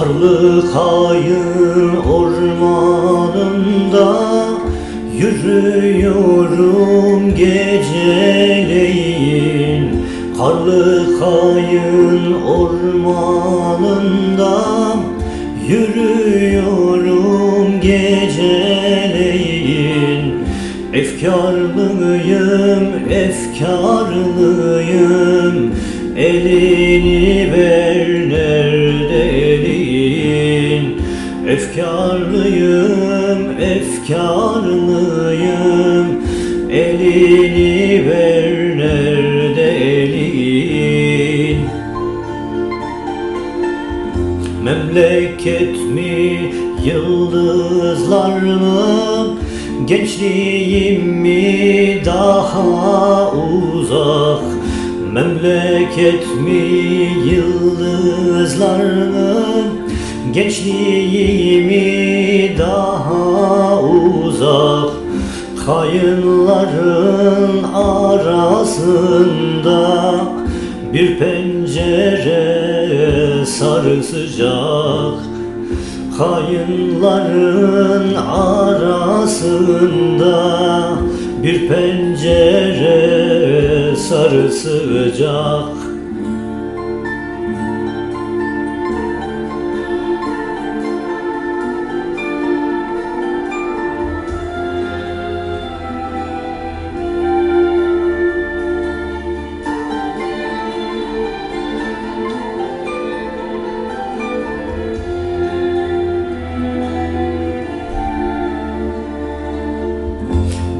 Karlı kayın ormanında Yürüyorum geceleyin. Karlı kayın ormanında Yürüyorum geceleyin. Efkarlıyım, efkarlıyım. Elini ver Efkarlıyım, efkarlıyım. Elini ver nerede elin? Memleket mi, yıldızlar mı? Gençliğim mi daha uzak? Memleket mi, yıldızlar mı Gençliğimi daha uzak Kayınların arasında Bir pencere sarı sıcak Kayınların arasında Bir pencere sarı sıcak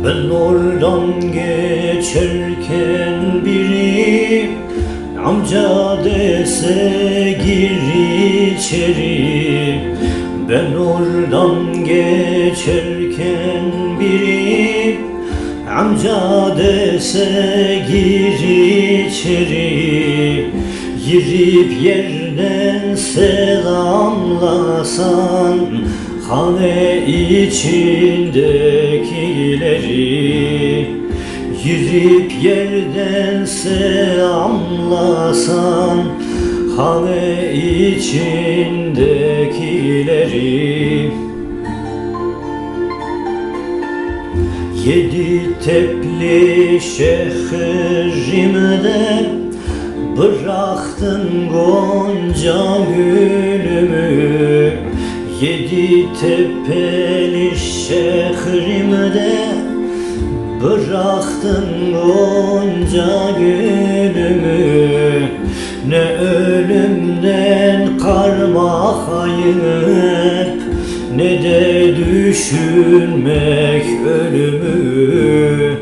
Ben oradan geçerken biri Amca dese gir içeri. Ben oradan geçerken biri Amca dese gir içeri. Yirip yerden selamlasan Hane içindekileri Yürüp yerden selamlasan Hane içindekileri. Yedi tepli şehrimde Bıraktın gonca gülümü Yedi tepeli şehrimde Bıraktın gonca gülümü. Ne ölümden karma hayıp Ne de düşünmek ölümü.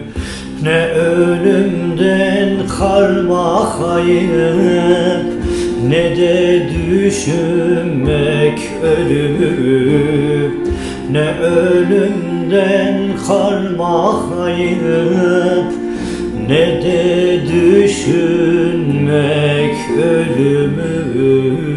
Ne ölümden karma hayıp ne de düşünmek ölümü Ne ölümden karma hayıp Ne de düşünmek ölümü